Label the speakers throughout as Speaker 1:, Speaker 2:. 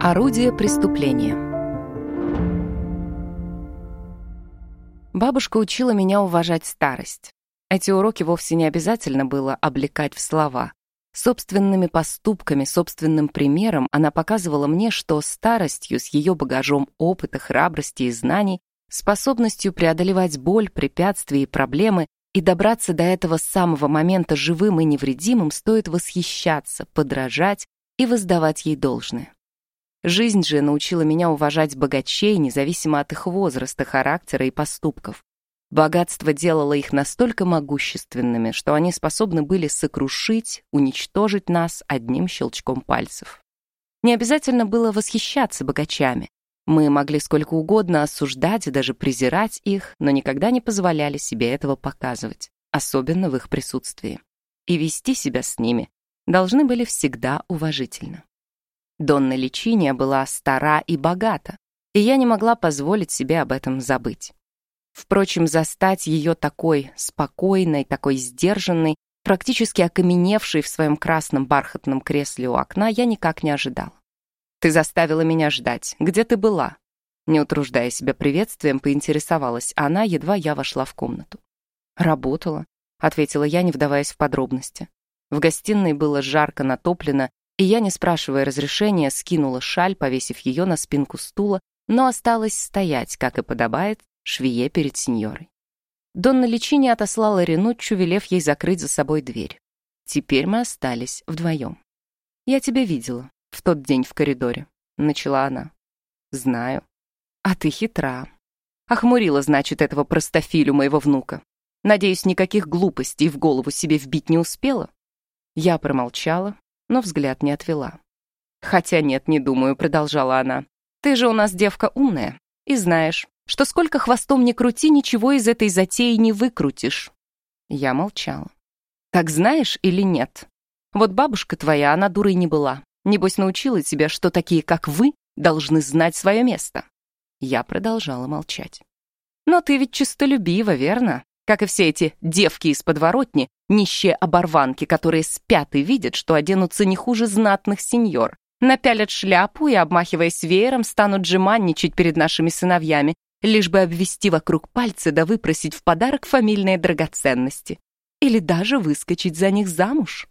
Speaker 1: Орудие преступления. Бабушка учила меня уважать старость. Эти уроки вовсе не обязательно было облекать в слова. Собственными поступками, собственным примером она показывала мне, что старостью с ее багажом опыта, храбрости и знаний, способностью преодолевать боль, препятствия и проблемы и добраться до этого самого момента живым и невредимым стоит восхищаться, подражать и воздавать ей должное. Жизнь же научила меня уважать богачей, независимо от их возраста, характера и поступков. Богатство делало их настолько могущественными, что они способны были сокрушить, уничтожить нас одним щелчком пальцев. Не обязательно было восхищаться богачами. Мы могли сколько угодно осуждать и даже презирать их, но никогда не позволяли себе этого показывать, особенно в их присутствии. И вести себя с ними должны были всегда уважительно. Донна Личиния была стара и богата, и я не могла позволить себе об этом забыть. Впрочем, застать ее такой спокойной, такой сдержанной, практически окаменевшей в своем красном бархатном кресле у окна, я никак не ожидала. «Ты заставила меня ждать. Где ты была?» Не утруждая себя приветствием, поинтересовалась она, едва я вошла в комнату. «Работала», — ответила я, не вдаваясь в подробности. В гостиной было жарко натоплено, и я, не спрашивая разрешения, скинула шаль, повесив ее на спинку стула, но осталась стоять, как и подобает, швее перед сеньорой. Донна Личини отослала Ренуччу, велев ей закрыть за собой дверь. Теперь мы остались вдвоем. «Я тебя видела в тот день в коридоре», — начала она. «Знаю. А ты хитра. Охмурила, значит, этого простофилю моего внука. Надеюсь, никаких глупостей в голову себе вбить не успела?» Я промолчала, но взгляд не отвела. «Хотя нет, не думаю», — продолжала она. «Ты же у нас девка умная и знаешь, что сколько хвостом не крути, ничего из этой затеи не выкрутишь». Я молчала. «Так знаешь или нет? Вот бабушка твоя, она дурой не была. Небось, научила тебя, что такие, как вы, должны знать свое место». Я продолжала молчать. «Но ты ведь чистолюбива, верно? Как и все эти девки из подворотни, нищие оборванки, которые спят и видят, что оденутся не хуже знатных сеньор, напялят шляпу и, обмахиваясь веером, станут жеманничать перед нашими сыновьями, лишь бы обвести вокруг пальца да выпросить в подарок фамильные драгоценности. Или даже выскочить за них замуж.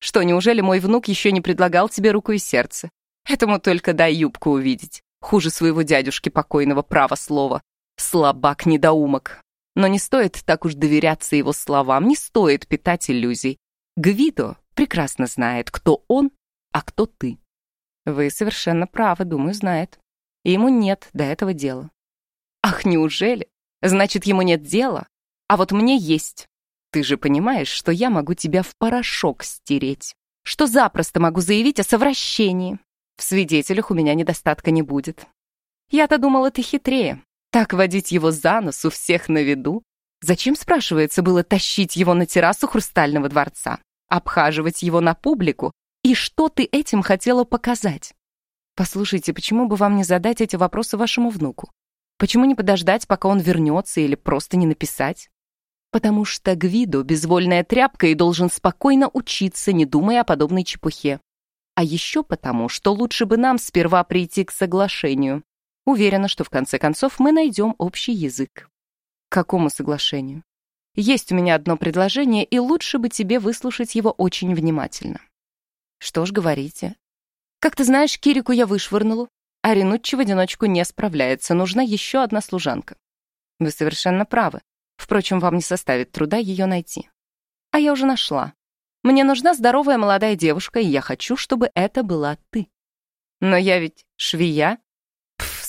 Speaker 1: Что, неужели мой внук еще не предлагал тебе руку и сердце? Этому только дай юбку увидеть. Хуже своего дядюшки покойного права слова. Слабак-недоумок. Но не стоит так уж доверяться его словам, не стоит питать иллюзий. Гвидо прекрасно знает, кто он, а кто ты. Вы совершенно правы, думаю, знает. И ему нет до этого дела. Ах, неужели? Значит, ему нет дела? А вот мне есть. Ты же понимаешь, что я могу тебя в порошок стереть. Что запросто могу заявить о совращении. В свидетелях у меня недостатка не будет. Я-то думала, ты хитрее. Так водить его за нос у всех на виду? Зачем, спрашивается, было тащить его на террасу Хрустального дворца? Обхаживать его на публику? И что ты этим хотела показать? Послушайте, почему бы вам не задать эти вопросы вашему внуку? Почему не подождать, пока он вернется, или просто не написать? Потому что Гвидо — безвольная тряпка и должен спокойно учиться, не думая о подобной чепухе. А еще потому, что лучше бы нам сперва прийти к соглашению, Уверена, что в конце концов мы найдем общий язык. К какому соглашению? Есть у меня одно предложение, и лучше бы тебе выслушать его очень внимательно. Что ж, говорите. Как ты знаешь, Кирику я вышвырнула, а Ренуччи в одиночку не справляется, нужна еще одна служанка. Вы совершенно правы. Впрочем, вам не составит труда ее найти. А я уже нашла. Мне нужна здоровая молодая девушка, и я хочу, чтобы это была ты. Но я ведь швея,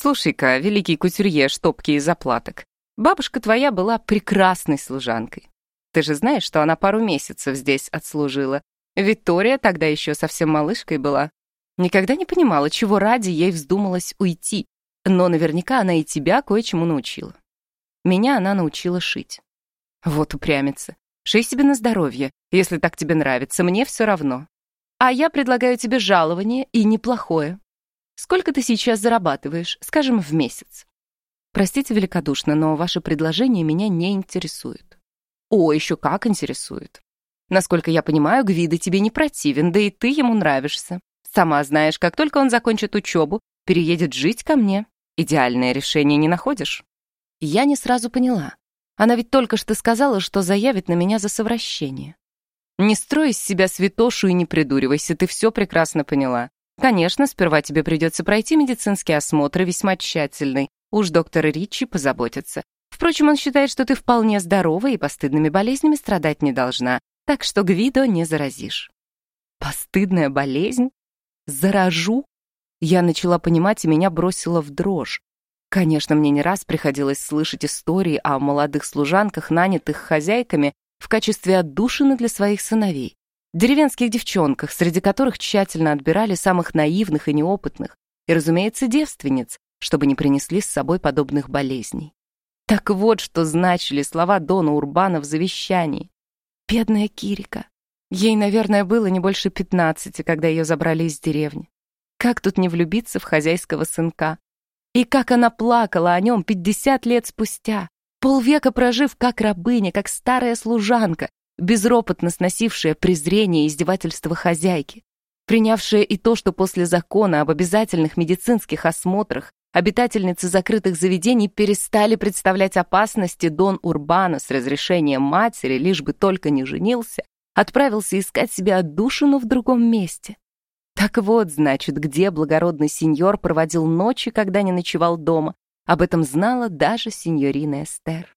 Speaker 1: Слушай-ка, великий кутюрье штопки и заплаток, бабушка твоя была прекрасной служанкой. Ты же знаешь, что она пару месяцев здесь отслужила. Виктория тогда еще совсем малышкой была. Никогда не понимала, чего ради ей вздумалось уйти, но наверняка она и тебя кое-чему научила. Меня она научила шить. Вот упрямится. Шей себе на здоровье, если так тебе нравится, мне все равно. А я предлагаю тебе жалование и неплохое. Сколько ты сейчас зарабатываешь, скажем, в месяц? Простите великодушно, но ваше предложение меня не интересует. О, еще как интересует. Насколько я понимаю, Гвида тебе не противен, да и ты ему нравишься. Сама знаешь, как только он закончит учебу, переедет жить ко мне. Идеальное решение не находишь?» Я не сразу поняла. Она ведь только что сказала, что заявит на меня за совращение. «Не строй из себя святошу и не придуривайся, ты все прекрасно поняла. Конечно, сперва тебе придется пройти медицинский осмотр, весьма тщательный. Уж доктор Ричи позаботится. Впрочем, он считает, что ты вполне здорова и постыдными болезнями страдать не должна, так что Гвидо не заразишь. Постыдная болезнь? Заражу? Я начала понимать, и меня бросило в дрожь. Конечно, мне не раз приходилось слышать истории о молодых служанках, нанятых хозяйками в качестве отдушины для своих сыновей. Деревенских девчонках, среди которых тщательно отбирали самых наивных и неопытных, и, разумеется, девственниц, чтобы не принесли с собой подобных болезней. Так вот, что значили слова Дона Урбана в завещании. Бедная Кирика. Ей, наверное, было не больше пятнадцати, когда ее забрали из деревни. Как тут не влюбиться в хозяйского сынка? И как она плакала о нем пятьдесят лет спустя, полвека прожив как рабыня, как старая служанка, безропотно сносившая презрение и издевательство хозяйки, принявшая и то, что после закона об обязательных медицинских осмотрах обитательницы закрытых заведений перестали представлять опасности Дон Урбана с разрешением матери, лишь бы только не женился, отправился искать себе отдушину в другом месте. Так вот, значит, где благородный сеньор проводил ночи, когда не ночевал дома. Об этом знала даже сеньорина Эстер.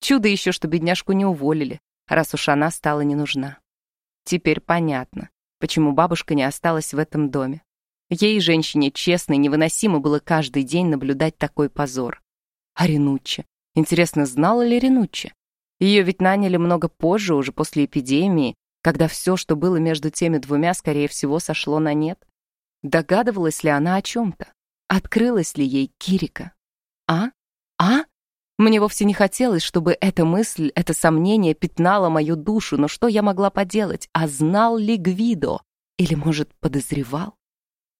Speaker 1: Чудо еще, что бедняжку не уволили, раз уж она стала не нужна. Теперь понятно, почему бабушка не осталась в этом доме. Ей, женщине честной, невыносимо было каждый день наблюдать такой позор. А Ренуччи? Интересно, знала ли Ренуччи? Ее ведь наняли много позже, уже после эпидемии, когда все, что было между теми двумя, скорее всего, сошло на нет. Догадывалась ли она о чем-то? Открылась ли ей Кирика? А? Мне вовсе не хотелось, чтобы эта мысль, это сомнение пятнало мою душу, но что я могла поделать? А знал ли Гвидо? Или, может, подозревал?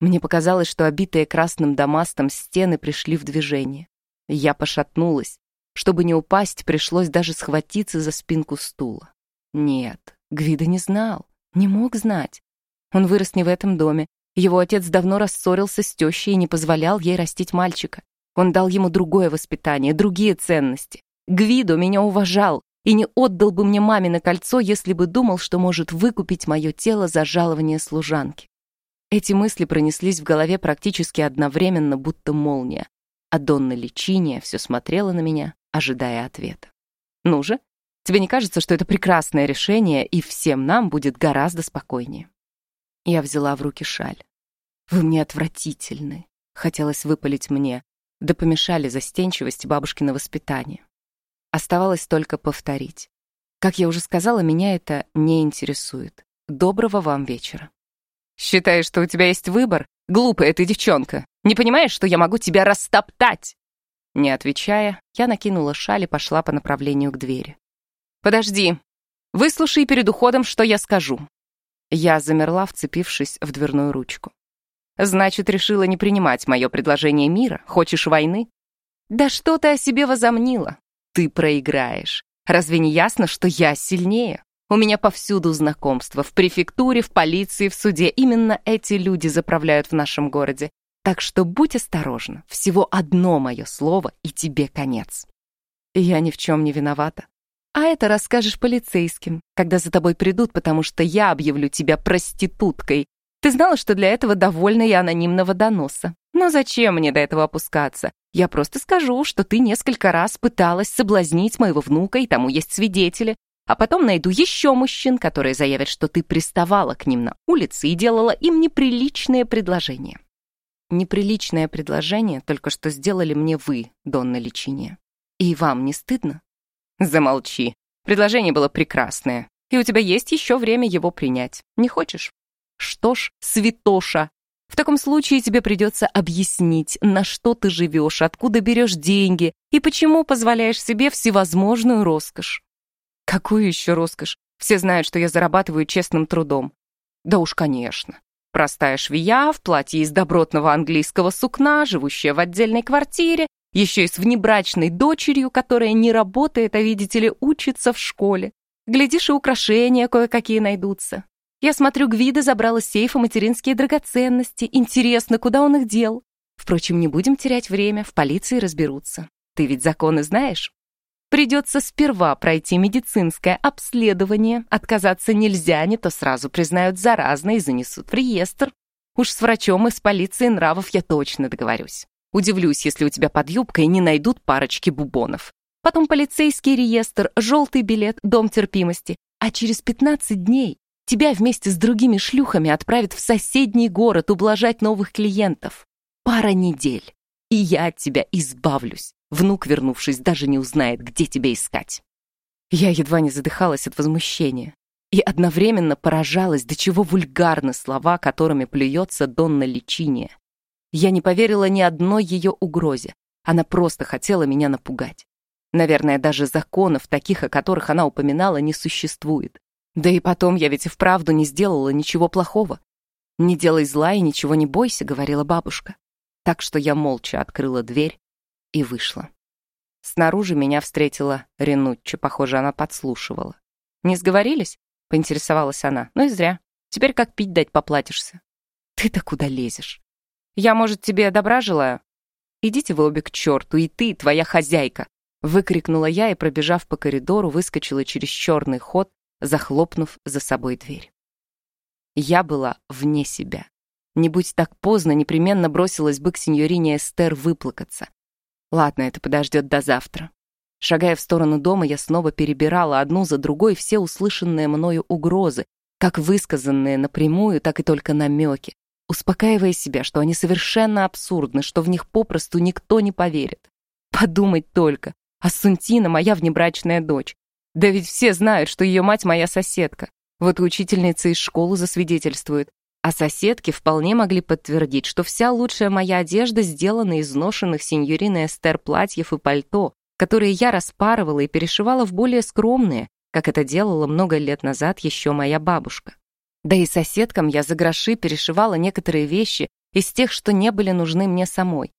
Speaker 1: Мне показалось, что обитые красным дамастом стены пришли в движение. Я пошатнулась. Чтобы не упасть, пришлось даже схватиться за спинку стула. Нет, Гвида не знал, не мог знать. Он вырос не в этом доме. Его отец давно рассорился с тещей и не позволял ей растить мальчика. Он дал ему другое воспитание, другие ценности. Гвидо меня уважал и не отдал бы мне мамино кольцо, если бы думал, что может выкупить мое тело за жалование служанки. Эти мысли пронеслись в голове практически одновременно, будто молния. А Донна Личиния все смотрела на меня, ожидая ответа. «Ну же, тебе не кажется, что это прекрасное решение, и всем нам будет гораздо спокойнее?» Я взяла в руки шаль. «Вы мне отвратительны», — хотелось выпалить мне, да помешали застенчивости бабушкино воспитание. Оставалось только повторить. Как я уже сказала, меня это не интересует. Доброго вам вечера. Считаешь, что у тебя есть выбор? Глупая ты девчонка. Не понимаешь, что я могу тебя растоптать?» Не отвечая, я накинула шаль и пошла по направлению к двери. «Подожди. Выслушай перед уходом, что я скажу». Я замерла, вцепившись в дверную ручку. «Значит, решила не принимать мое предложение мира? Хочешь войны?» «Да что ты о себе возомнила? Ты проиграешь. Разве не ясно, что я сильнее?» У меня повсюду знакомства, в префектуре, в полиции, в суде. Именно эти люди заправляют в нашем городе. Так что будь осторожна. Всего одно мое слово, и тебе конец. Я ни в чем не виновата. А это расскажешь полицейским, когда за тобой придут, потому что я объявлю тебя проституткой. Ты знала, что для этого довольно и анонимного доноса. Но зачем мне до этого опускаться? Я просто скажу, что ты несколько раз пыталась соблазнить моего внука, и тому есть свидетели а потом найду еще мужчин, которые заявят, что ты приставала к ним на улице и делала им неприличные предложения. Неприличное предложение только что сделали мне вы, Донна Личиния. И вам не стыдно? Замолчи. Предложение было прекрасное, и у тебя есть еще время его принять. Не хочешь? Что ж, святоша, в таком случае тебе придется объяснить, на что ты живешь, откуда берешь деньги и почему позволяешь себе всевозможную роскошь. Какую еще роскошь? Все знают, что я зарабатываю честным трудом. Да уж, конечно. Простая швея в платье из добротного английского сукна, живущая в отдельной квартире, еще и с внебрачной дочерью, которая не работает, а, видите ли, учится в школе. Глядишь, и украшения кое-какие найдутся. Я смотрю, Гвида забрала из сейфа материнские драгоценности. Интересно, куда он их дел? Впрочем, не будем терять время, в полиции разберутся. Ты ведь законы знаешь? Придется сперва пройти медицинское обследование. Отказаться нельзя, не то сразу признают заразной и занесут в реестр. Уж с врачом из полиции нравов я точно договорюсь. Удивлюсь, если у тебя под юбкой не найдут парочки бубонов. Потом полицейский реестр, желтый билет, дом терпимости. А через 15 дней тебя вместе с другими шлюхами отправят в соседний город ублажать новых клиентов. Пара недель, и я от тебя избавлюсь. Внук, вернувшись, даже не узнает, где тебя искать. Я едва не задыхалась от возмущения и одновременно поражалась, до чего вульгарны слова, которыми плюется Донна Личиния. Я не поверила ни одной ее угрозе. Она просто хотела меня напугать. Наверное, даже законов, таких, о которых она упоминала, не существует. Да и потом я ведь и вправду не сделала ничего плохого. «Не делай зла и ничего не бойся», — говорила бабушка. Так что я молча открыла дверь и вышла. Снаружи меня встретила Ренуччи, похоже, она подслушивала. «Не сговорились?» — поинтересовалась она. «Ну и зря. Теперь как пить дать поплатишься». «Ты-то куда лезешь?» «Я, может, тебе добра желаю?» «Идите вы обе к черту, и ты, твоя хозяйка!» Выкрикнула я и, пробежав по коридору, выскочила через черный ход, захлопнув за собой дверь. Я была вне себя. Не будь так поздно, непременно бросилась бы к сеньорине Эстер выплакаться. Ладно, это подождет до завтра. Шагая в сторону дома, я снова перебирала одну за другой все услышанные мною угрозы, как высказанные напрямую, так и только намеки, успокаивая себя, что они совершенно абсурдны, что в них попросту никто не поверит. Подумать только, Ассунтина — моя внебрачная дочь. Да ведь все знают, что ее мать моя соседка. Вот и учительница из школы засвидетельствует. А соседки вполне могли подтвердить, что вся лучшая моя одежда сделана из ношенных сеньориной Эстер платьев и пальто, которые я распарывала и перешивала в более скромные, как это делала много лет назад еще моя бабушка. Да и соседкам я за гроши перешивала некоторые вещи из тех, что не были нужны мне самой.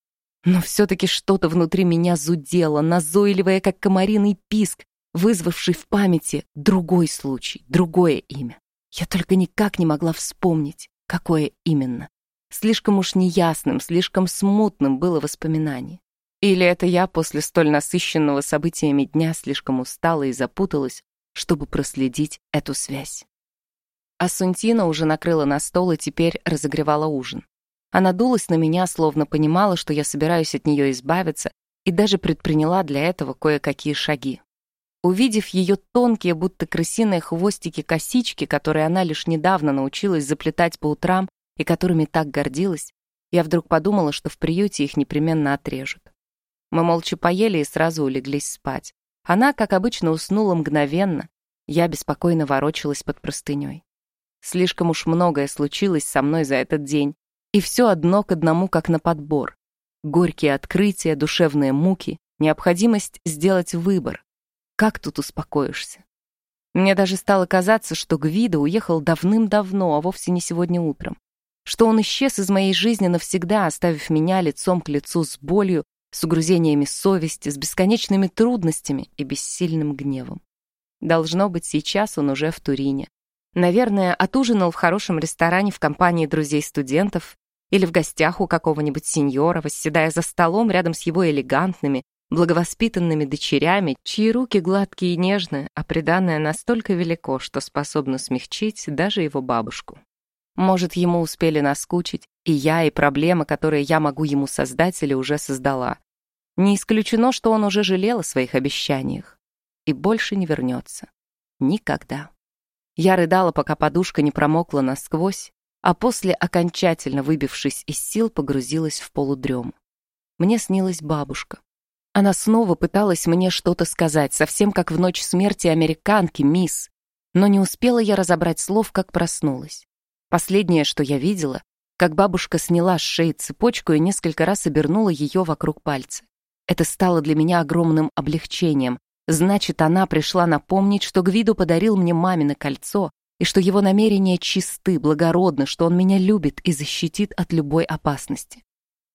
Speaker 1: Но все-таки что-то внутри меня зудело, назойливое, как комариный писк, вызвавший в памяти другой случай, другое имя. Я только никак не могла вспомнить. Какое именно? Слишком уж неясным, слишком смутным было воспоминание. Или это я после столь насыщенного событиями дня слишком устала и запуталась, чтобы проследить эту связь. Асунтина уже накрыла на стол и теперь разогревала ужин. Она дулась на меня, словно понимала, что я собираюсь от нее избавиться, и даже предприняла для этого кое-какие шаги. Увидев ее тонкие, будто крысиные хвостики-косички, которые она лишь недавно научилась заплетать по утрам и которыми так гордилась, я вдруг подумала, что в приюте их непременно отрежут. Мы молча поели и сразу улеглись спать. Она, как обычно, уснула мгновенно. Я беспокойно ворочалась под простыней. Слишком уж многое случилось со мной за этот день, и все одно к одному, как на подбор. Горькие открытия, душевные муки, необходимость сделать выбор, как тут успокоишься? Мне даже стало казаться, что Гвида уехал давным-давно, а вовсе не сегодня утром. Что он исчез из моей жизни навсегда, оставив меня лицом к лицу с болью, с угрызениями совести, с бесконечными трудностями и бессильным гневом. Должно быть, сейчас он уже в Турине. Наверное, отужинал в хорошем ресторане в компании друзей-студентов или в гостях у какого-нибудь сеньора, восседая за столом рядом с его элегантными, благовоспитанными дочерями, чьи руки гладкие и нежные, а приданное настолько велико, что способно смягчить даже его бабушку. Может, ему успели наскучить, и я, и проблемы, которые я могу ему создать или уже создала. Не исключено, что он уже жалел о своих обещаниях. И больше не вернется. Никогда. Я рыдала, пока подушка не промокла насквозь, а после, окончательно выбившись из сил, погрузилась в полудрему. Мне снилась бабушка. Она снова пыталась мне что-то сказать, совсем как в ночь смерти американки, мисс. Но не успела я разобрать слов, как проснулась. Последнее, что я видела, как бабушка сняла с шеи цепочку и несколько раз обернула ее вокруг пальца. Это стало для меня огромным облегчением. Значит, она пришла напомнить, что Гвиду подарил мне мамино кольцо, и что его намерения чисты, благородны, что он меня любит и защитит от любой опасности.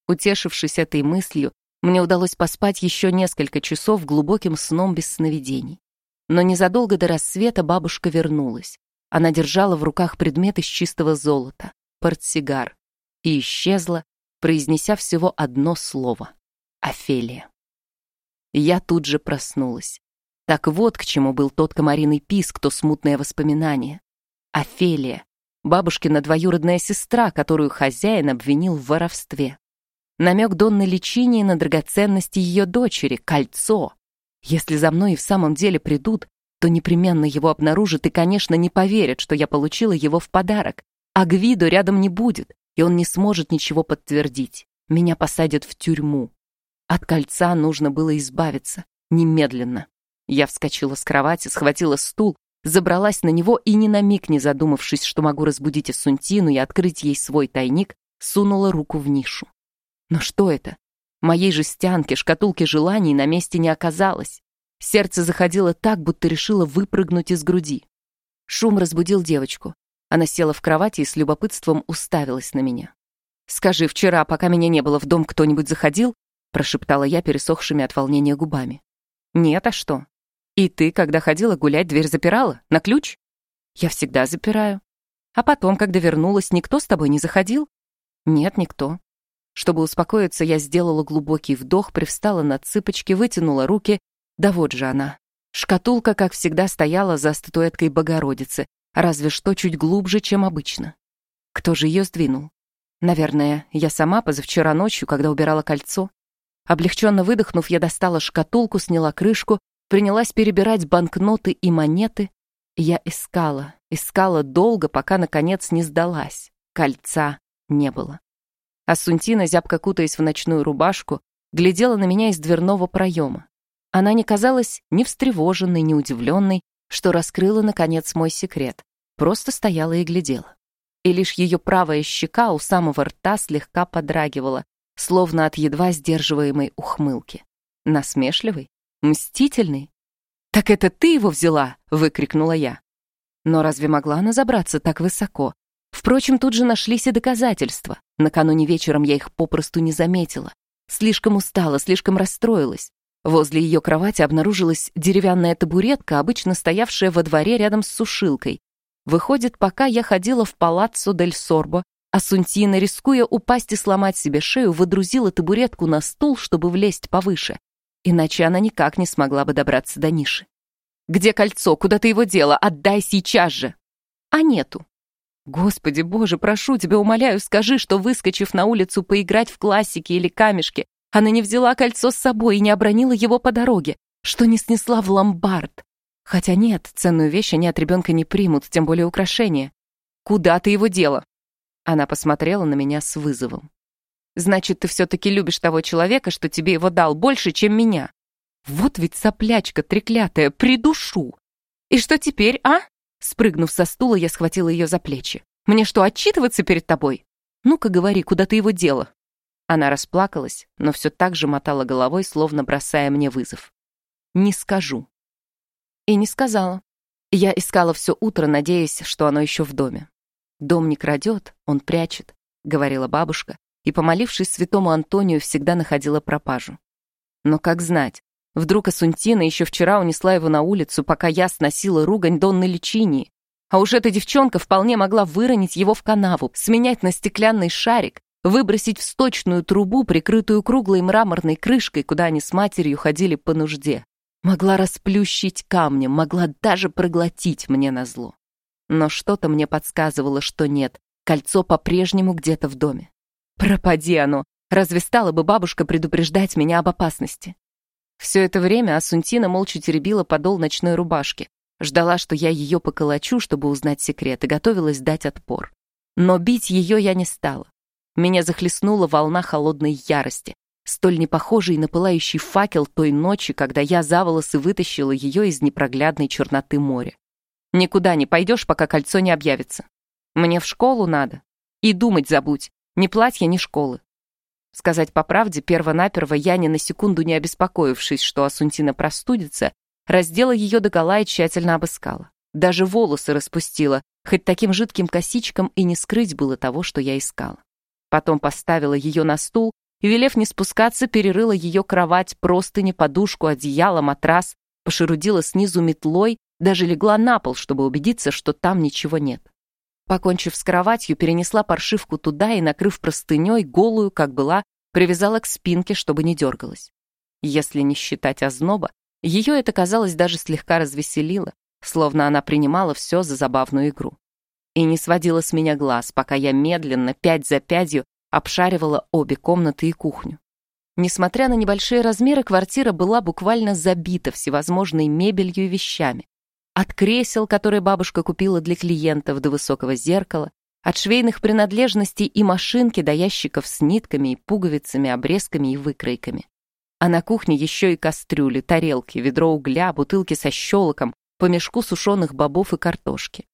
Speaker 1: Утешившись этой мыслью, мне удалось поспать еще несколько часов глубоким сном без сновидений. Но незадолго до рассвета бабушка вернулась. Она держала в руках предмет из чистого золота, портсигар, и исчезла, произнеся всего одно слово — Офелия. Я тут же проснулась. Так вот к чему был тот комариный писк, то смутное воспоминание. Офелия, бабушкина двоюродная сестра, которую хозяин обвинил в воровстве. Намек Донны Личини на драгоценности ее дочери, кольцо. Если за мной и в самом деле придут, то непременно его обнаружат и, конечно, не поверят, что я получила его в подарок. А Гвидо рядом не будет, и он не сможет ничего подтвердить. Меня посадят в тюрьму. От кольца нужно было избавиться. Немедленно. Я вскочила с кровати, схватила стул, забралась на него и, ни на миг не задумавшись, что могу разбудить Асунтину и открыть ей свой тайник, сунула руку в нишу. Но что это? Моей жестянки, шкатулки желаний на месте не оказалось. Сердце заходило так, будто решило выпрыгнуть из груди. Шум разбудил девочку. Она села в кровати и с любопытством уставилась на меня. «Скажи, вчера, пока меня не было в дом, кто-нибудь заходил?» прошептала я пересохшими от волнения губами. «Нет, а что? И ты, когда ходила гулять, дверь запирала? На ключ?» «Я всегда запираю. А потом, когда вернулась, никто с тобой не заходил?» «Нет, никто». Чтобы успокоиться, я сделала глубокий вдох, привстала на цыпочки, вытянула руки да вот же она. Шкатулка, как всегда, стояла за статуэткой Богородицы, разве что чуть глубже, чем обычно. Кто же ее сдвинул? Наверное, я сама позавчера ночью, когда убирала кольцо. Облегченно выдохнув, я достала шкатулку, сняла крышку, принялась перебирать банкноты и монеты. Я искала, искала долго, пока, наконец, не сдалась. Кольца не было. Асунтина, зябко кутаясь в ночную рубашку, глядела на меня из дверного проема. Она не казалась ни встревоженной, ни удивленной, что раскрыла, наконец, мой секрет. Просто стояла и глядела. И лишь ее правая щека у самого рта слегка подрагивала, словно от едва сдерживаемой ухмылки. Насмешливый? Мстительный? «Так это ты его взяла!» — выкрикнула я. Но разве могла она забраться так высоко? Впрочем, тут же нашлись и доказательства. Накануне вечером я их попросту не заметила. Слишком устала, слишком расстроилась. Возле ее кровати обнаружилась деревянная табуретка, обычно стоявшая во дворе рядом с сушилкой. Выходит, пока я ходила в палаццо дель Сорбо, а Сунтина, рискуя упасть и сломать себе шею, выдрузила табуретку на стул, чтобы влезть повыше. Иначе она никак не смогла бы добраться до ниши. «Где кольцо? Куда ты его дела? Отдай сейчас же!» «А нету». «Господи боже, прошу тебя, умоляю, скажи, что, выскочив на улицу поиграть в классики или камешки, она не взяла кольцо с собой и не обронила его по дороге, что не снесла в ломбард. Хотя нет, ценную вещь они от ребенка не примут, тем более украшение. Куда ты его дела? Она посмотрела на меня с вызовом. Значит, ты все-таки любишь того человека, что тебе его дал больше, чем меня. Вот ведь соплячка треклятая, придушу. И что теперь, а? Спрыгнув со стула, я схватила ее за плечи. Мне что, отчитываться перед тобой? Ну-ка говори, куда ты его дела? Она расплакалась, но все так же мотала головой, словно бросая мне вызов. «Не скажу». И не сказала. Я искала все утро, надеясь, что оно еще в доме. «Дом не крадет, он прячет», — говорила бабушка, и, помолившись святому Антонию, всегда находила пропажу. Но как знать, вдруг Асунтина еще вчера унесла его на улицу, пока я сносила ругань Донны Личинии, а уж эта девчонка вполне могла выронить его в канаву, сменять на стеклянный шарик, выбросить в сточную трубу, прикрытую круглой мраморной крышкой, куда они с матерью ходили по нужде. Могла расплющить камнем, могла даже проглотить мне назло. Но что-то мне подсказывало, что нет, кольцо по-прежнему где-то в доме. Пропади оно! Разве стала бы бабушка предупреждать меня об опасности? Все это время Асунтина молча теребила подол ночной рубашки, ждала, что я ее поколочу, чтобы узнать секрет, и готовилась дать отпор. Но бить ее я не стала. Меня захлестнула волна холодной ярости, столь непохожей на пылающий факел той ночи, когда я за волосы вытащила ее из непроглядной черноты моря. Никуда не пойдешь, пока кольцо не объявится. Мне в школу надо. И думать забудь. Ни платья, ни школы. Сказать по правде, перво-наперво я, ни на секунду не обеспокоившись, что Асунтина простудится, раздела ее догола и тщательно обыскала. Даже волосы распустила, хоть таким жидким косичком и не скрыть было того, что я искала. Потом поставила ее на стул и, велев не спускаться, перерыла ее кровать, простыни, подушку, одеяло, матрас, пошерудила снизу метлой, даже легла на пол, чтобы убедиться, что там ничего нет. Покончив с кроватью, перенесла паршивку туда и, накрыв простыней, голую, как была, привязала к спинке, чтобы не дергалась. Если не считать озноба, ее это, казалось, даже слегка развеселило, словно она принимала все за забавную игру. И не сводила с меня глаз, пока я медленно, пять за пятью, обшаривала обе комнаты и кухню. Несмотря на небольшие размеры, квартира была буквально забита всевозможной мебелью и вещами. От кресел, которые бабушка купила для клиентов, до высокого зеркала, от швейных принадлежностей и машинки до ящиков с нитками и пуговицами, обрезками и выкройками. А на кухне еще и кастрюли, тарелки, ведро угля, бутылки со щелоком, по мешку сушеных бобов и картошки.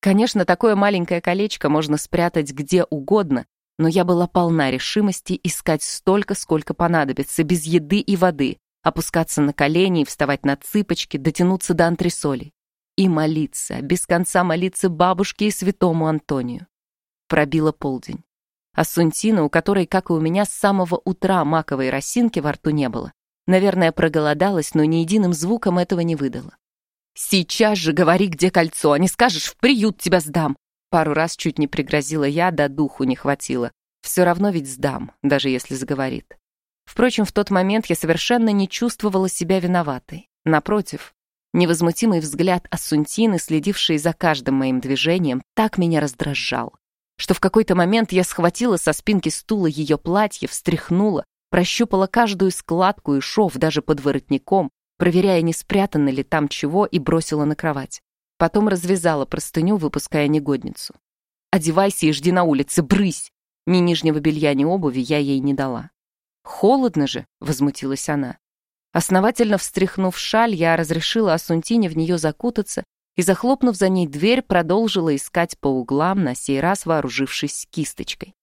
Speaker 1: Конечно, такое маленькое колечко можно спрятать где угодно, но я была полна решимости искать столько, сколько понадобится, без еды и воды, опускаться на колени вставать на цыпочки, дотянуться до антресолей. И молиться, без конца молиться бабушке и святому Антонию. Пробило полдень. А Сунтина, у которой, как и у меня, с самого утра маковой росинки во рту не было, наверное, проголодалась, но ни единым звуком этого не выдала. «Сейчас же говори, где кольцо, а не скажешь, в приют тебя сдам!» Пару раз чуть не пригрозила я, да духу не хватило. Все равно ведь сдам, даже если заговорит. Впрочем, в тот момент я совершенно не чувствовала себя виноватой. Напротив, невозмутимый взгляд Ассунтины, следивший за каждым моим движением, так меня раздражал, что в какой-то момент я схватила со спинки стула ее платье, встряхнула, прощупала каждую складку и шов даже под воротником, проверяя, не спрятано ли там чего, и бросила на кровать. Потом развязала простыню, выпуская негодницу. «Одевайся и жди на улице, брысь!» Ни нижнего белья, ни обуви я ей не дала. «Холодно же!» — возмутилась она. Основательно встряхнув шаль, я разрешила Асунтине в нее закутаться и, захлопнув за ней дверь, продолжила искать по углам, на сей раз вооружившись кисточкой.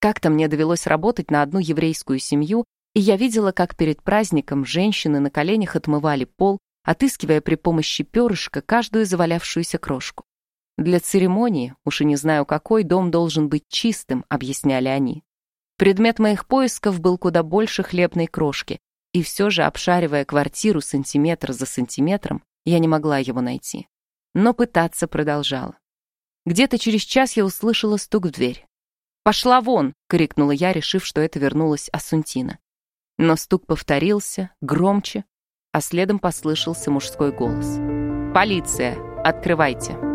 Speaker 1: Как-то мне довелось работать на одну еврейскую семью, и я видела, как перед праздником женщины на коленях отмывали пол, отыскивая при помощи перышка каждую завалявшуюся крошку. Для церемонии, уж и не знаю какой, дом должен быть чистым, объясняли они. Предмет моих поисков был куда больше хлебной крошки, и все же, обшаривая квартиру сантиметр за сантиметром, я не могла его найти. Но пытаться продолжала. Где-то через час я услышала стук в дверь. «Пошла вон!» — крикнула я, решив, что это вернулась Асунтина. Но стук повторился, громче, а следом послышался мужской голос. «Полиция! Открывайте!»